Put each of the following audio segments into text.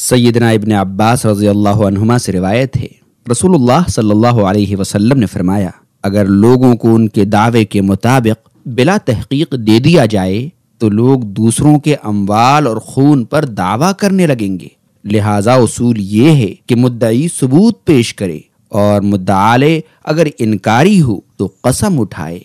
سیدنا ابن عباس رضی اللہ عنہما سے روایت ہے۔ رسول اللہ صلی اللہ علیہ وسلم نے فرمایا، اگر لوگوں کو ان کے دعوے کے مطابق بلا تحقیق دے دیا جائے، تو لوگ دوسروں کے اموال اور خون پر دعویٰ کرنے لگیں گے۔ لہذا اصول یہ ہے کہ مدعی ثبوت پیش کرے اور مدعالے اگر انکاری ہو تو قسم اٹھائے۔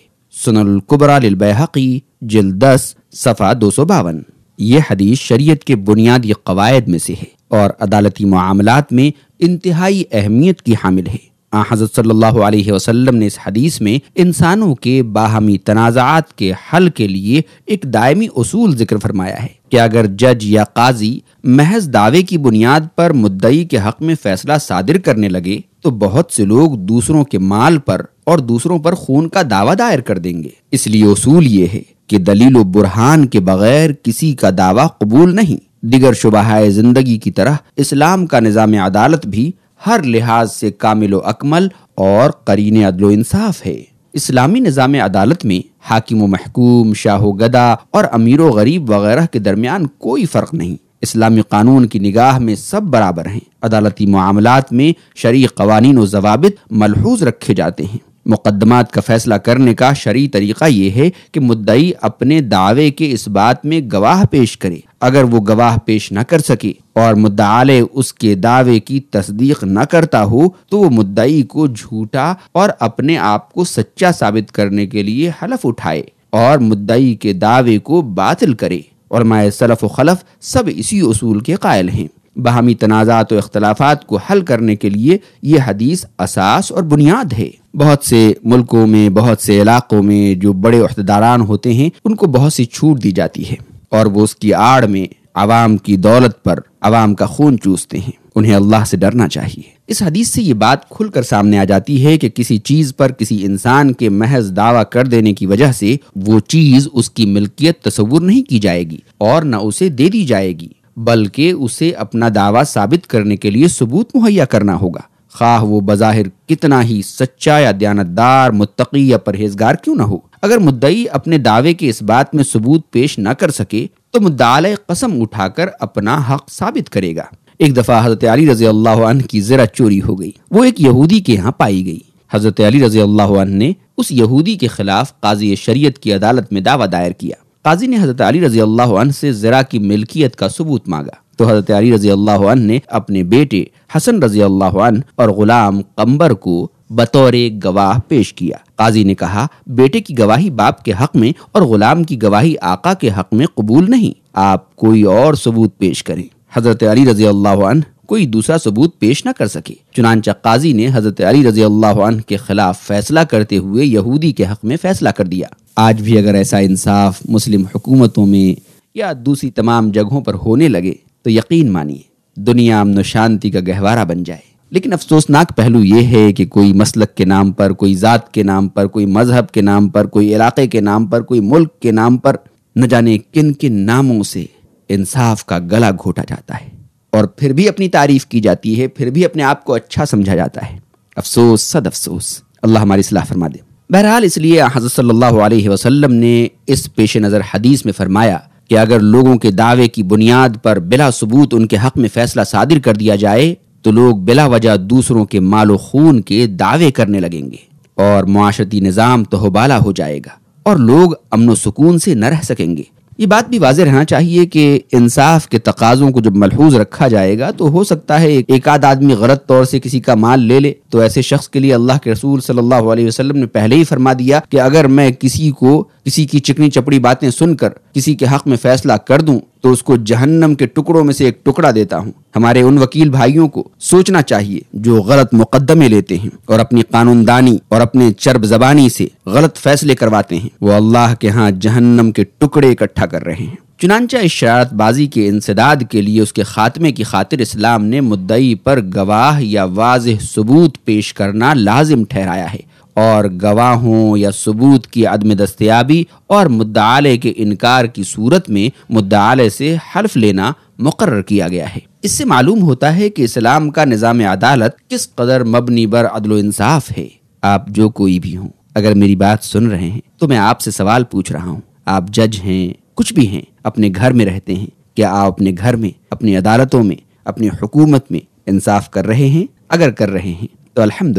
سن القبرا للبیحقی جلد دس، صفحہ دو سو باون۔ یہ حدیث شریعت کے بنیادی قواعد میں سے ہے۔ اور عدالتی معاملات میں انتہائی اہمیت کی حامل ہے۔ حضرت صلی اللہ علیہ وسلم نے اس حدیث میں انسانوں کے باہمی تنازعات کے حل کے لیے ایک دائمی اصول ذکر فرمایا ہے کہ اگر جج یا قاضی محض دعوے کی بنیاد پر مدعی کے حق میں فیصلہ صادر کرنے لگے، تو بہت سے لوگ دوسروں کے مال پر اور دوسروں پر خون کا دعویٰ دائر کر دیں گے۔ اس لیے اصول یہ ہے کہ دلیل و برہان کے بغیر کسی کا دعویٰ قبول نہیں۔ دیگر شبہ زندگی کی طرح اسلام کا نظام عدالت بھی ہر لحاظ سے کامل و اکمل اور قرین عدل و انصاف ہے۔ اسلامی نظام عدالت میں حاکم و محکوم، شاہ و گدا اور امیر و غریب وغیرہ کے درمیان کوئی فرق نہیں۔ اسلامی قانون کی نگاہ میں سب برابر ہیں۔ عدالتی معاملات میں شرعی قوانین و ضوابط ملحوظ رکھے جاتے ہیں۔ مقدمات کا فیصلہ کرنے کا شرعی طریقہ یہ ہے کہ مدعی اپنے دعوے کے اس بات میں گواہ پیش کرے۔ اگر وہ گواہ پیش نہ کر سکے اور مدعالے اس کے دعوے کی تصدیق نہ کرتا ہو تو وہ مدعی کو جھوٹا اور اپنے آپ کو سچا ثابت کرنے کے لیے حلف اٹھائے اور مدعی کے دعوے کو باطل کرے۔ اور مائع سلف و خلف سب اسی اصول کے قائل ہیں۔ باہمی تنازعات و اختلافات کو حل کرنے کے لیے یہ حدیث اساس اور بنیاد ہے۔ بہت سے ملکوں میں، بہت سے علاقوں میں جو بڑے عہدیداران ہوتے ہیں، ان کو بہت سی چھوٹ دی جاتی ہے اور وہ اس کی آڑ میں عوام کی دولت پر، عوام کا خون چوستے ہیں۔ انہیں اللہ سے ڈرنا چاہیے۔ اس حدیث سے یہ بات کھل کر سامنے آ جاتی ہے کہ کسی چیز پر کسی انسان کے محض دعویٰ کر دینے کی وجہ سے وہ چیز اس کی ملکیت تصور نہیں کی جائے گی اور نہ اسے دے دی جائے گی۔ بلکہ اسے اپنا دعویٰ ثابت کرنے کے لیے ثبوت مہیا کرنا ہوگا۔ خواہ وہ بظاہر کتنا ہی سچا یا دیانتدار، متقی یا پرہیزگار کیوں نہ ہو۔ اگر مدعی اپنے دعوے کے اس بات میں ثبوت پیش نہ کر سکے، تو مدعال قسم اٹھا کر اپنا حق ثابت کرے گا۔ ایک دفعہ حضرت علی رضی اللہ عنہ کی ذرا چوری ہو گئی۔ وہ ایک یہودی کے ہاں پائی گئی۔ حضرت علی رضی اللہ عنہ نے اس یہودی کے خلاف قاضی شریعت کی عدالت میں دعویٰ دائر کیا۔ قاضی نے حضرت علی رضی اللہ عنہ سے زرا کی ملکیت کا ثبوت مانگا۔ تو حضرت علی رضی اللہ عنہ نے اپنے بیٹے حسن رضی اللہ عنہ اور غلام قمبر کو بطور گواہ پیش کیا۔ قاضی نے کہا، بیٹے کی گواہی باپ کے حق میں اور غلام کی گواہی آقا کے حق میں قبول نہیں۔ آپ کوئی اور ثبوت پیش کریں۔ حضرت علی رضی اللہ عنہ کوئی دوسرا ثبوت پیش نہ کر سکے۔ چنانچہ قاضی نے حضرت علی رضی اللہ عنہ کے خلاف فیصلہ کرتے ہوئے یہودی کے حق میں فیصلہ کر دیا۔ آج بھی اگر ایسا انصاف مسلم حکومتوں میں یا دوسری تمام جگہوں پر ہونے لگے تو یقین مانیے، دنیا امن و شانتی کا گہوارہ بن جائے۔ لیکن افسوسناک پہلو یہ ہے کہ کوئی مسلک کے نام پر، کوئی ذات کے نام پر، کوئی مذہب کے نام پر، کوئی علاقے کے نام پر، کوئی ملک کے نام پر نہ جانے کن کن ناموں سے انصاف کا گلا گھوٹا جاتا ہے۔ اور پھر بھی اپنی تعریف کی جاتی ہے، پھر بھی اپنے آپ کو اچھا سمجھا جاتا ہے۔ افسوس صد افسوس۔ اللہ ہماری صلاح فرما دے۔ بہرحال اس لیے حضرت صلی اللہ علیہ وسلم نے اس پیش نظر حدیث میں فرمایا کہ اگر لوگوں کے دعوے کی بنیاد پر بلا ثبوت ان کے حق میں فیصلہ صادر کر دیا جائے، تو لوگ بلا وجہ دوسروں کے مال و خون کے دعوے کرنے لگیں گے اور معاشرتی نظام تہوبالا ہو جائے گا اور لوگ امن و سکون سے نہ رہ سکیں گے۔ یہ بات بھی واضح رہنا چاہیے کہ انصاف کے تقاضوں کو جب ملحوظ رکھا جائے گا تو ہو سکتا ہے ایک آدھ آدمی غلط طور سے کسی کا مال لے لے۔ تو ایسے شخص کے لیے اللہ کے رسول صلی اللہ علیہ وسلم نے پہلے ہی فرما دیا کہ اگر میں کسی کو کسی کی چکنی چپڑی باتیں سن کر کسی کے حق میں فیصلہ کر دوں تو اس کو جہنم کے ٹکڑوں میں سے ایک ٹکڑا دیتا ہوں۔ ہمارے ان وکیل بھائیوں کو سوچنا چاہیے جو غلط مقدمے لیتے ہیں اور اپنی قانون دانی اور اپنے چرب زبانی سے غلط فیصلے کرواتے ہیں۔ وہ اللہ کے ہاں جہنم کے ٹکڑے اکٹھا کر رہے ہیں۔ چنانچہ اس شرارت بازی کے انسداد کے لیے اس کے خاتمے کی خاطر اسلام نے مدعی پر گواہ یا واضح ثبوت پیش کرنا لازم ٹھہرایا ہے۔ اور گواہوں یا ثبوت کی عدم دستیابی اور مدعالے کے انکار کی صورت میں مدعالے سے حلف لینا مقرر کیا گیا ہے۔ اس سے معلوم ہوتا ہے کہ اسلام کا نظام عدالت کس قدر مبنی بر عدل و انصاف ہے۔ آپ جو کوئی بھی ہوں، اگر میری بات سن رہے ہیں تو میں آپ سے سوال پوچھ رہا ہوں۔ آپ جج ہیں، کچھ بھی ہیں، اپنے گھر میں رہتے ہیں۔ کیا آپ اپنے گھر میں، اپنی عدالتوں میں، اپنی حکومت میں انصاف کر رہے ہیں؟ اگر کر رہے ہیں تو الحمد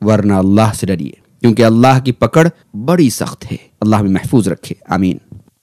ورنہ اللہ سے ڈریے، کیونکہ اللہ کی پکڑ بڑی سخت ہے۔ اللہ میں محفوظ رکھے، آمین۔